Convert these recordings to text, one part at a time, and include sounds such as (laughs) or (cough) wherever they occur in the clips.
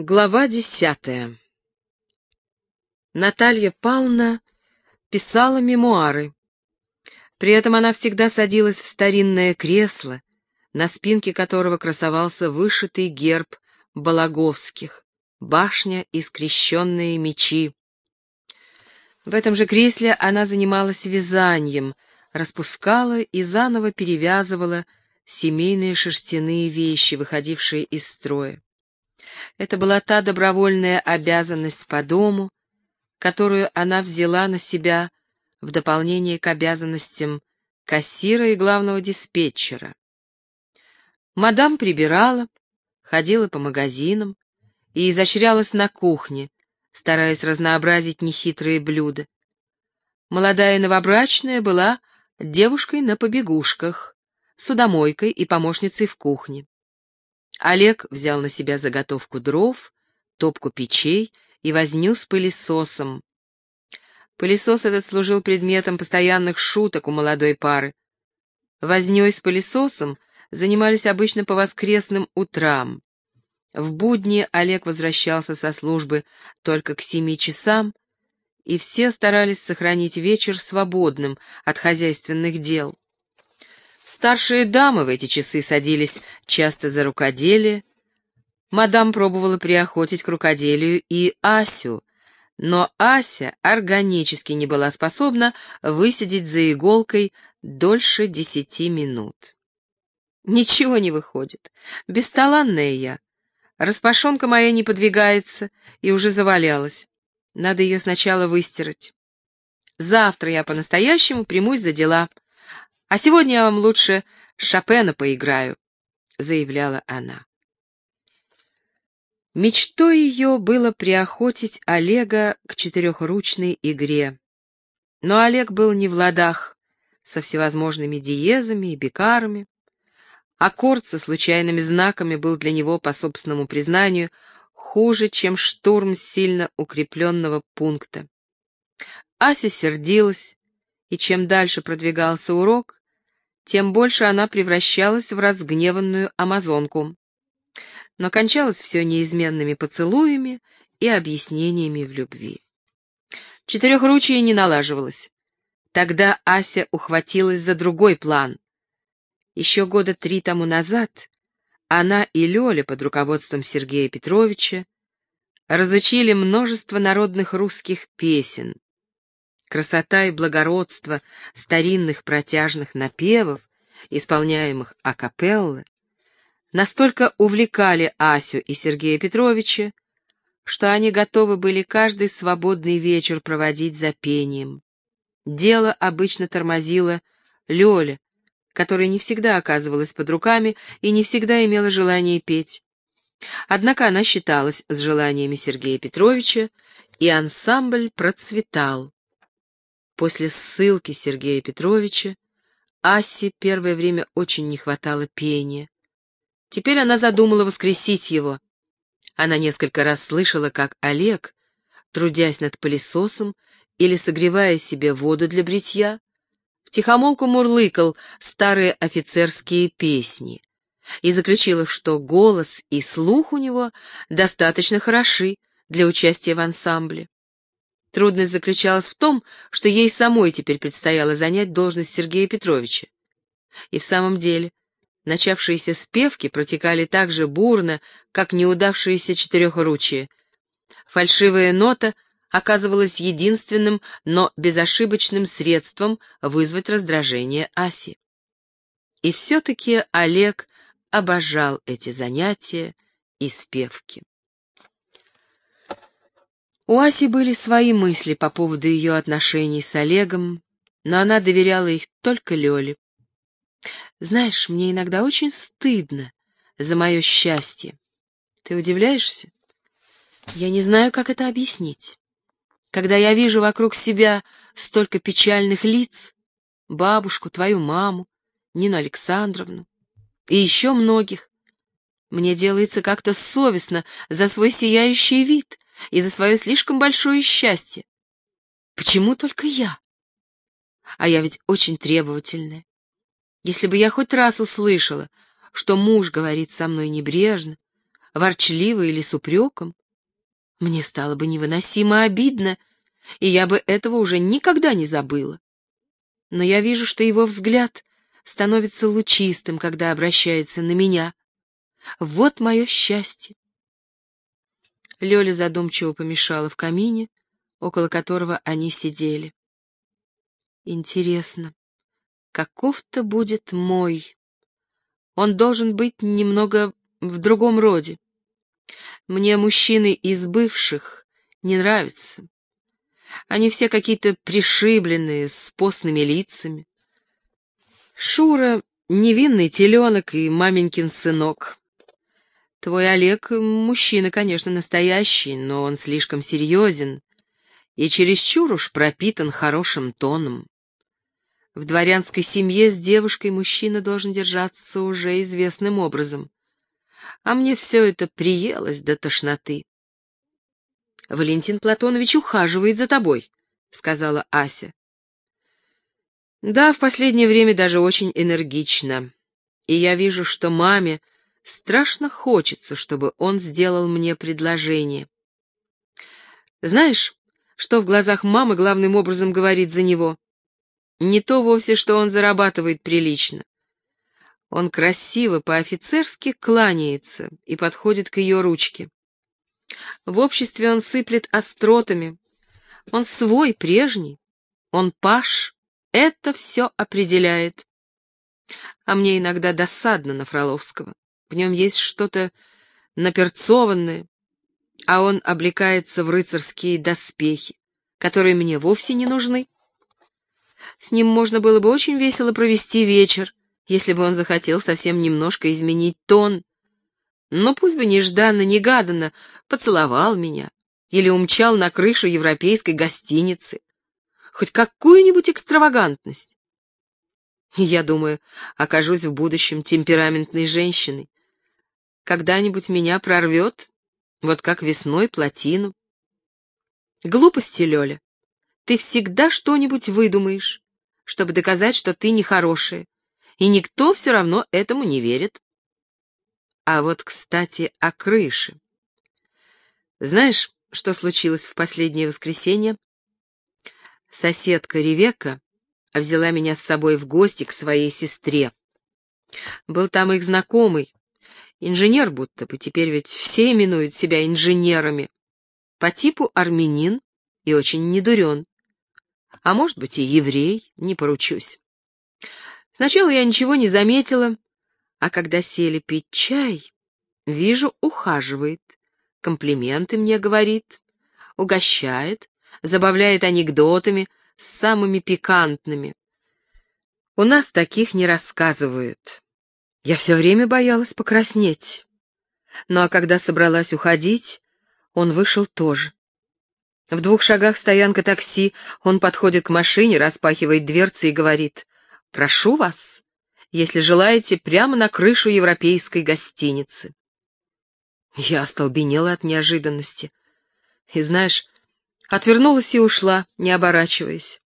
Глава десятая Наталья Павловна писала мемуары. При этом она всегда садилась в старинное кресло, на спинке которого красовался вышитый герб Балаговских, башня и скрещенные мечи. В этом же кресле она занималась вязанием, распускала и заново перевязывала семейные шерстяные вещи, выходившие из строя. Это была та добровольная обязанность по дому, которую она взяла на себя в дополнение к обязанностям кассира и главного диспетчера. Мадам прибирала, ходила по магазинам и изощрялась на кухне, стараясь разнообразить нехитрые блюда. Молодая новобрачная была девушкой на побегушках, судомойкой и помощницей в кухне. Олег взял на себя заготовку дров, топку печей и возню с пылесосом. Пылесос этот служил предметом постоянных шуток у молодой пары. Вознёй с пылесосом занимались обычно по воскресным утрам. В будни Олег возвращался со службы только к семи часам, и все старались сохранить вечер свободным от хозяйственных дел. Старшие дамы в эти часы садились часто за рукоделие. Мадам пробовала приохотить к рукоделию и Асю, но Ася органически не была способна высидеть за иголкой дольше десяти минут. Ничего не выходит. Бесталанная я. Распашонка моя не подвигается и уже завалялась. Надо ее сначала выстирать. Завтра я по-настоящему примусь за дела. «А сегодня я вам лучше Шопена поиграю», — заявляла она. Мечтой ее было приохотить Олега к четырехручной игре. Но Олег был не в ладах со всевозможными диезами и бикарами. Аккорд со случайными знаками был для него, по собственному признанию, хуже, чем штурм сильно укрепленного пункта. Ася сердилась, и чем дальше продвигался урок, тем больше она превращалась в разгневанную амазонку. Но кончалось все неизменными поцелуями и объяснениями в любви. Четырехручие не налаживалось. Тогда Ася ухватилась за другой план. Еще года три тому назад она и Лёля под руководством Сергея Петровича разучили множество народных русских песен, красота и благородство старинных протяжных напевов, исполняемых акапеллы, настолько увлекали Асю и Сергея Петровича, что они готовы были каждый свободный вечер проводить за пением. Дело обычно тормозило Лёля, которая не всегда оказывалась под руками и не всегда имела желание петь. Однако она считалась с желаниями Сергея Петровича, и ансамбль процветал. После ссылки Сергея Петровича Асе первое время очень не хватало пения. Теперь она задумала воскресить его. Она несколько раз слышала, как Олег, трудясь над пылесосом или согревая себе воду для бритья, втихомолку мурлыкал старые офицерские песни и заключила, что голос и слух у него достаточно хороши для участия в ансамбле. Трудность заключалась в том, что ей самой теперь предстояло занять должность Сергея Петровича. И в самом деле, начавшиеся спевки протекали так же бурно, как неудавшиеся четырехручие. Фальшивая нота оказывалась единственным, но безошибочным средством вызвать раздражение Аси. И все-таки Олег обожал эти занятия и спевки. У Аси были свои мысли по поводу ее отношений с Олегом, но она доверяла их только Лёле. «Знаешь, мне иногда очень стыдно за мое счастье. Ты удивляешься? Я не знаю, как это объяснить. Когда я вижу вокруг себя столько печальных лиц, бабушку, твою маму, Нину Александровну и еще многих, мне делается как-то совестно за свой сияющий вид, и за свое слишком большое счастье. Почему только я? А я ведь очень требовательная. Если бы я хоть раз услышала, что муж говорит со мной небрежно, ворчливо или с упреком, мне стало бы невыносимо обидно, и я бы этого уже никогда не забыла. Но я вижу, что его взгляд становится лучистым, когда обращается на меня. Вот мое счастье. Лёля задумчиво помешала в камине, около которого они сидели. Интересно, каков-то будет мой. Он должен быть немного в другом роде. Мне мужчины из бывших не нравятся. Они все какие-то пришибленные, с постными лицами. Шура — невинный теленок и маменькин сынок. Твой Олег — мужчина, конечно, настоящий, но он слишком серьезен и чересчур уж пропитан хорошим тоном. В дворянской семье с девушкой мужчина должен держаться уже известным образом. А мне все это приелось до тошноты. «Валентин Платонович ухаживает за тобой», — сказала Ася. «Да, в последнее время даже очень энергично. И я вижу, что маме страшно хочется, чтобы он сделал мне предложение. Знаешь, что в глазах мамы главным образом говорит за него? Не то вовсе, что он зарабатывает прилично. Он красиво по-офицерски кланяется и подходит к ее ручке. В обществе он сыплет остротами. Он свой, прежний. Он паш. Это все определяет. А мне иногда досадно на Фроловского. В нем есть что-то наперцованное, а он облекается в рыцарские доспехи, которые мне вовсе не нужны. С ним можно было бы очень весело провести вечер, если бы он захотел совсем немножко изменить тон. Но пусть бы нежданно-негаданно поцеловал меня или умчал на крышу европейской гостиницы. Хоть какую-нибудь экстравагантность. Я думаю, окажусь в будущем темпераментной женщиной. Когда-нибудь меня прорвет, вот как весной плотину. Глупости, Лёля. Ты всегда что-нибудь выдумаешь, чтобы доказать, что ты нехорошая, и никто все равно этому не верит. А вот, кстати, о крыше. Знаешь, что случилось в последнее воскресенье? Соседка Ревека взяла меня с собой в гости к своей сестре. Был там их знакомый, инженер будто бы, теперь ведь все именуют себя инженерами. По типу армянин и очень недурен. А может быть и еврей, не поручусь. Сначала я ничего не заметила, а когда сели пить чай, вижу, ухаживает, комплименты мне говорит, угощает, забавляет анекдотами, самыми пикантными. У нас таких не рассказывают. Я все время боялась покраснеть. Ну а когда собралась уходить, он вышел тоже. В двух шагах стоянка такси, он подходит к машине, распахивает дверцы и говорит, «Прошу вас, если желаете, прямо на крышу европейской гостиницы». Я остолбенела от неожиданности. И знаешь, отвернулась и ушла, не оборачиваясь.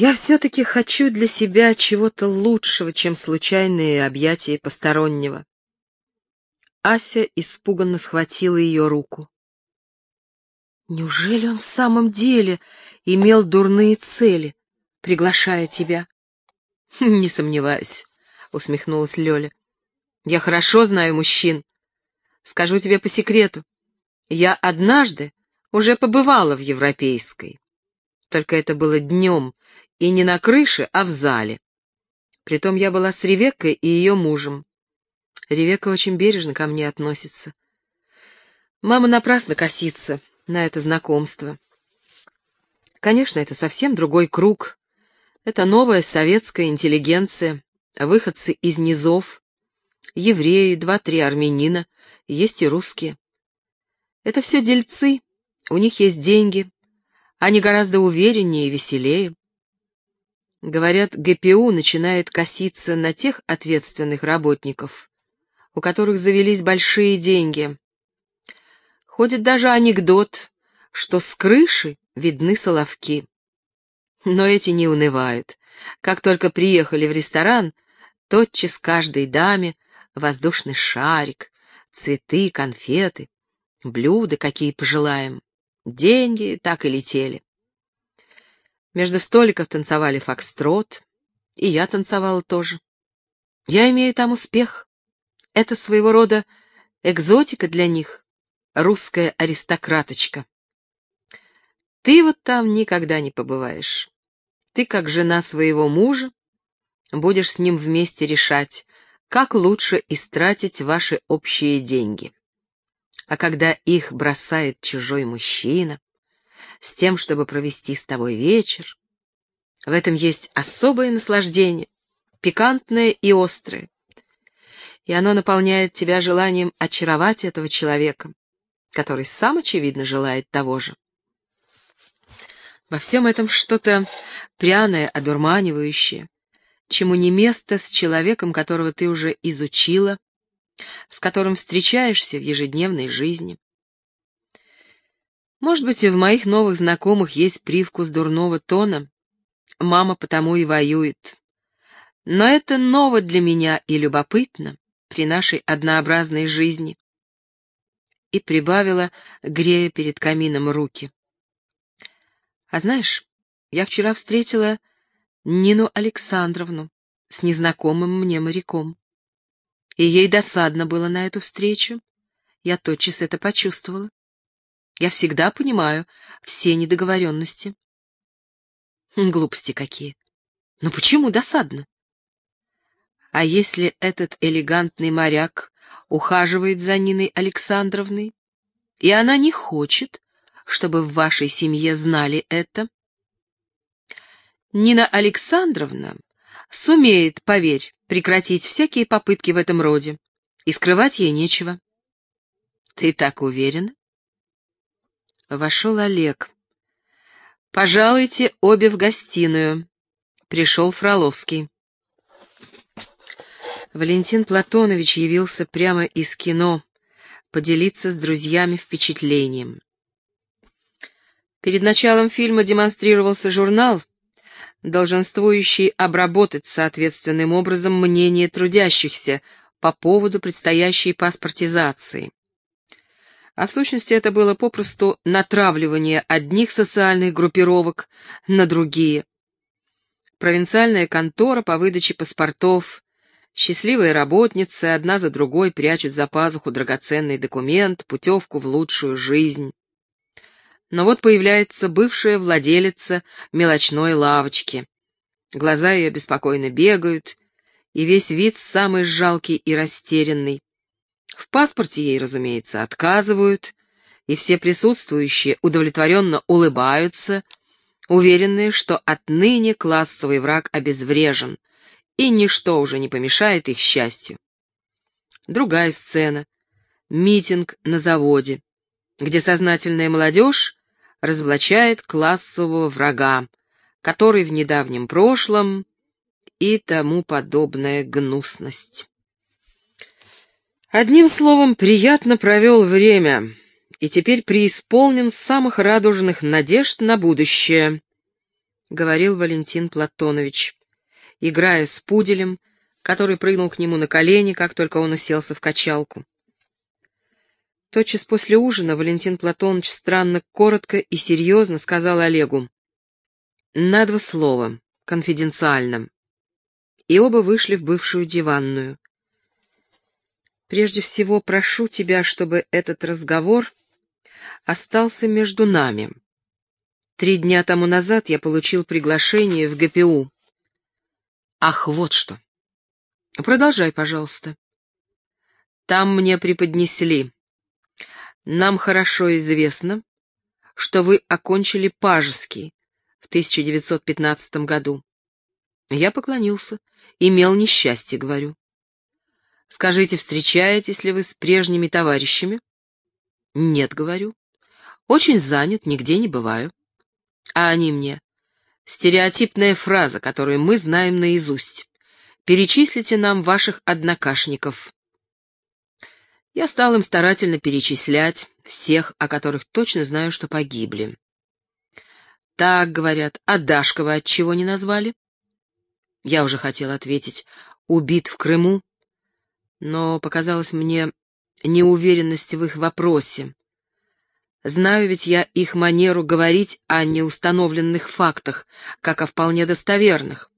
Я все-таки хочу для себя чего-то лучшего, чем случайные объятия постороннего. Ася испуганно схватила ее руку. Неужели он в самом деле имел дурные цели, приглашая тебя? Не сомневаюсь, усмехнулась Лёля. Я хорошо знаю мужчин. Скажу тебе по секрету. Я однажды уже побывала в Европейской. Только это было днем, и не на крыше, а в зале. Притом я была с Ревеккой и ее мужем. Ревекка очень бережно ко мне относится. Мама напрасно косится на это знакомство. Конечно, это совсем другой круг. Это новая советская интеллигенция, выходцы из низов, евреи, два-три армянина, есть и русские. Это все дельцы, у них есть деньги, они гораздо увереннее и веселее. Говорят, ГПУ начинает коситься на тех ответственных работников, у которых завелись большие деньги. Ходит даже анекдот, что с крыши видны соловки. Но эти не унывают. Как только приехали в ресторан, тотчас каждой даме воздушный шарик, цветы, конфеты, блюда, какие пожелаем. Деньги так и летели. Между столиков танцевали фокстрот, и я танцевала тоже. Я имею там успех. Это своего рода экзотика для них, русская аристократочка. Ты вот там никогда не побываешь. Ты, как жена своего мужа, будешь с ним вместе решать, как лучше истратить ваши общие деньги. А когда их бросает чужой мужчина, с тем, чтобы провести с тобой вечер, в этом есть особое наслаждение, пикантное и острое, и оно наполняет тебя желанием очаровать этого человека, который сам, очевидно, желает того же. Во всем этом что-то пряное, одурманивающее, чему не место с человеком, которого ты уже изучила, с которым встречаешься в ежедневной жизни. Может быть, и в моих новых знакомых есть привкус дурного тона, мама потому и воюет. Но это ново для меня и любопытно при нашей однообразной жизни. И прибавила, грея перед камином руки. А знаешь, я вчера встретила Нину Александровну с незнакомым мне моряком. И ей досадно было на эту встречу. Я тотчас это почувствовала. Я всегда понимаю все недоговоренности. (laughs) Глупости какие. Но почему досадно? А если этот элегантный моряк ухаживает за Ниной Александровной, и она не хочет, чтобы в вашей семье знали это? Нина Александровна сумеет, поверь, прекратить всякие попытки в этом роде, и скрывать ей нечего. Ты так уверена? Вошел Олег. «Пожалуйте обе в гостиную». Пришел Фроловский. Валентин Платонович явился прямо из кино поделиться с друзьями впечатлением. Перед началом фильма демонстрировался журнал, долженствующий обработать соответственным образом мнение трудящихся по поводу предстоящей паспортизации. А в сущности это было попросту натравливание одних социальных группировок на другие. Провинциальная контора по выдаче паспортов, счастливые работницы одна за другой прячут за пазуху драгоценный документ, путевку в лучшую жизнь. Но вот появляется бывшая владелица мелочной лавочки. Глаза ее беспокойно бегают, и весь вид самый жалкий и растерянный. В паспорте ей, разумеется, отказывают, и все присутствующие удовлетворенно улыбаются, уверенные, что отныне классовый враг обезврежен, и ничто уже не помешает их счастью. Другая сцена. Митинг на заводе, где сознательная молодежь разоблачает классового врага, который в недавнем прошлом и тому подобная гнусность. Одним словом, приятно провел время и теперь преисполнен самых радужных надежд на будущее, — говорил Валентин Платонович, играя с пуделем, который прыгнул к нему на колени, как только он уселся в качалку. Тотчас после ужина Валентин Платонович странно, коротко и серьезно сказал Олегу. «На два слова, конфиденциально». И оба вышли в бывшую диванную. «Прежде всего прошу тебя, чтобы этот разговор остался между нами. Три дня тому назад я получил приглашение в ГПУ». «Ах, вот что!» «Продолжай, пожалуйста». «Там мне преподнесли» Нам хорошо известно, что вы окончили Пажеский в 1915 году. Я поклонился. Имел несчастье, говорю. Скажите, встречаетесь ли вы с прежними товарищами? Нет, говорю. Очень занят, нигде не бываю. А они мне. Стереотипная фраза, которую мы знаем наизусть. Перечислите нам ваших однокашников. Я стал им старательно перечислять всех, о которых точно знаю, что погибли. Так, говорят, а Дашкова от чего не назвали? Я уже хотел ответить, убит в Крыму, но показалось мне неуверенность в их вопросе. Знаю ведь я их манеру говорить о неустановленных фактах, как о вполне достоверных,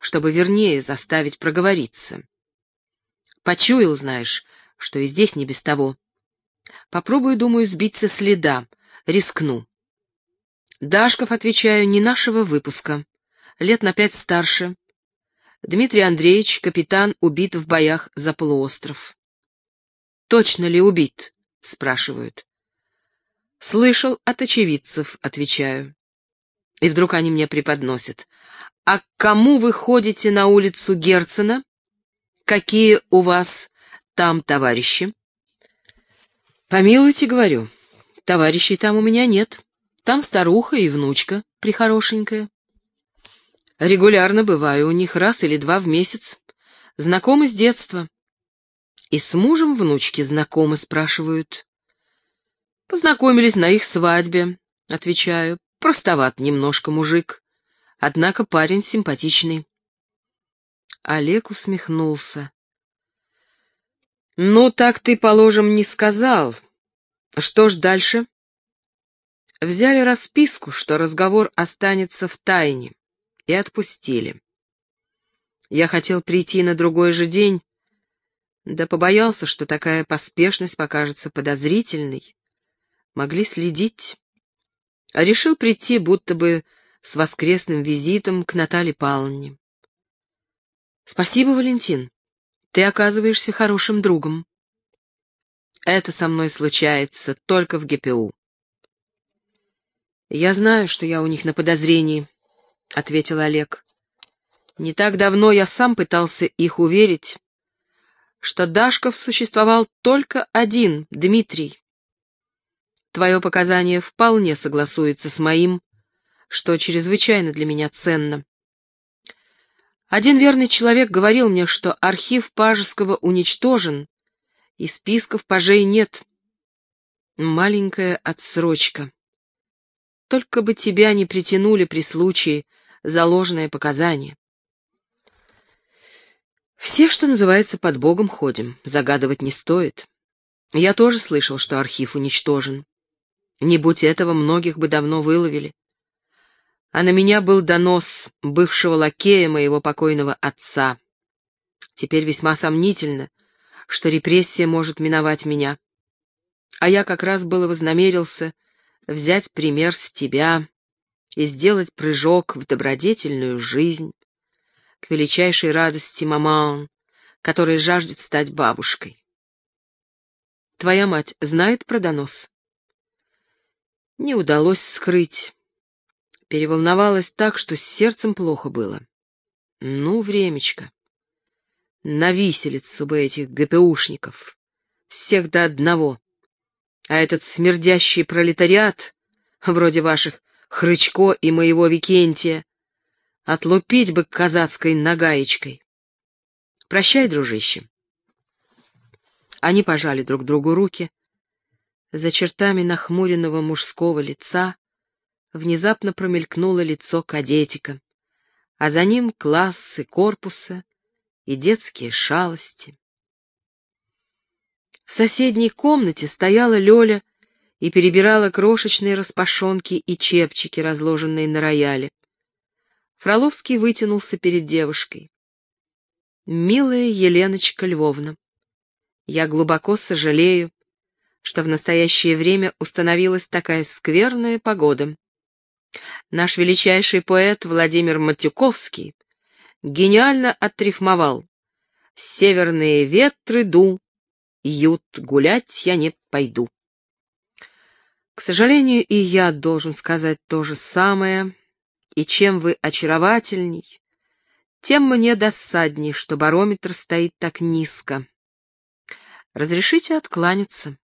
чтобы вернее заставить проговориться. Почуял, знаешь, что и здесь не без того. Попробую, думаю, сбить со следа, рискну. Дашков, отвечаю, не нашего выпуска, лет на пять старше. Дмитрий Андреевич, капитан, убит в боях за полуостров. «Точно ли убит?» — спрашивают. «Слышал от очевидцев», — отвечаю. И вдруг они мне преподносят. «А к кому вы ходите на улицу Герцена? Какие у вас там товарищи?» «Помилуйте, — говорю, — товарищей там у меня нет. Там старуха и внучка прихорошенькая. Регулярно бываю у них раз или два в месяц. Знакомы с детства. И с мужем внучки знакомы, спрашивают. Познакомились на их свадьбе, отвечаю. Простоват немножко мужик. Однако парень симпатичный. Олег усмехнулся. «Ну, так ты, положим, не сказал. Что ж дальше?» Взяли расписку, что разговор останется в тайне, и отпустили. Я хотел прийти на другой же день, да побоялся, что такая поспешность покажется подозрительной могли следить. А решил прийти будто бы с воскресным визитом к Наталье Павловне. «Спасибо, Валентин. Ты оказываешься хорошим другом. Это со мной случается только в ГПУ». «Я знаю, что я у них на подозрении», — ответил Олег. «Не так давно я сам пытался их уверить, что Дашков существовал только один, Дмитрий. Твое показание вполне согласуется с моим, что чрезвычайно для меня ценно. Один верный человек говорил мне, что архив Пажеского уничтожен, и списков пажей нет. Маленькая отсрочка. Только бы тебя не притянули при случае за ложное показание. Все, что называется, под Богом ходим, загадывать не стоит. Я тоже слышал, что архив уничтожен. Не будь этого, многих бы давно выловили. А на меня был донос бывшего лакея моего покойного отца. Теперь весьма сомнительно, что репрессия может миновать меня. А я как раз было вознамерился взять пример с тебя и сделать прыжок в добродетельную жизнь, к величайшей радости маман, которая жаждет стать бабушкой. Твоя мать знает про донос? не удалось скрыть. Переволновалась так, что с сердцем плохо было. Ну, времечко. На виселицу бы этих ГПУшников. Всех до одного. А этот смердящий пролетариат, вроде ваших Хрычко и моего Викентия, отлупить бы казацкой нагаечкой. Прощай, дружище. Они пожали друг другу руки, за чертами нахмуренного мужского лица внезапно промелькнуло лицо кадетика, а за ним классы корпуса и детские шалости. В соседней комнате стояла Лёля и перебирала крошечные распашонки и чепчики, разложенные на рояле. Фроловский вытянулся перед девушкой. «Милая Еленочка Львовна, я глубоко сожалею, что в настоящее время установилась такая скверная погода. Наш величайший поэт Владимир Матюковский гениально отрифмовал «Северные ветры ду, ют, гулять я не пойду». К сожалению, и я должен сказать то же самое, и чем вы очаровательней, тем мне досадней, что барометр стоит так низко. Разрешите откланяться.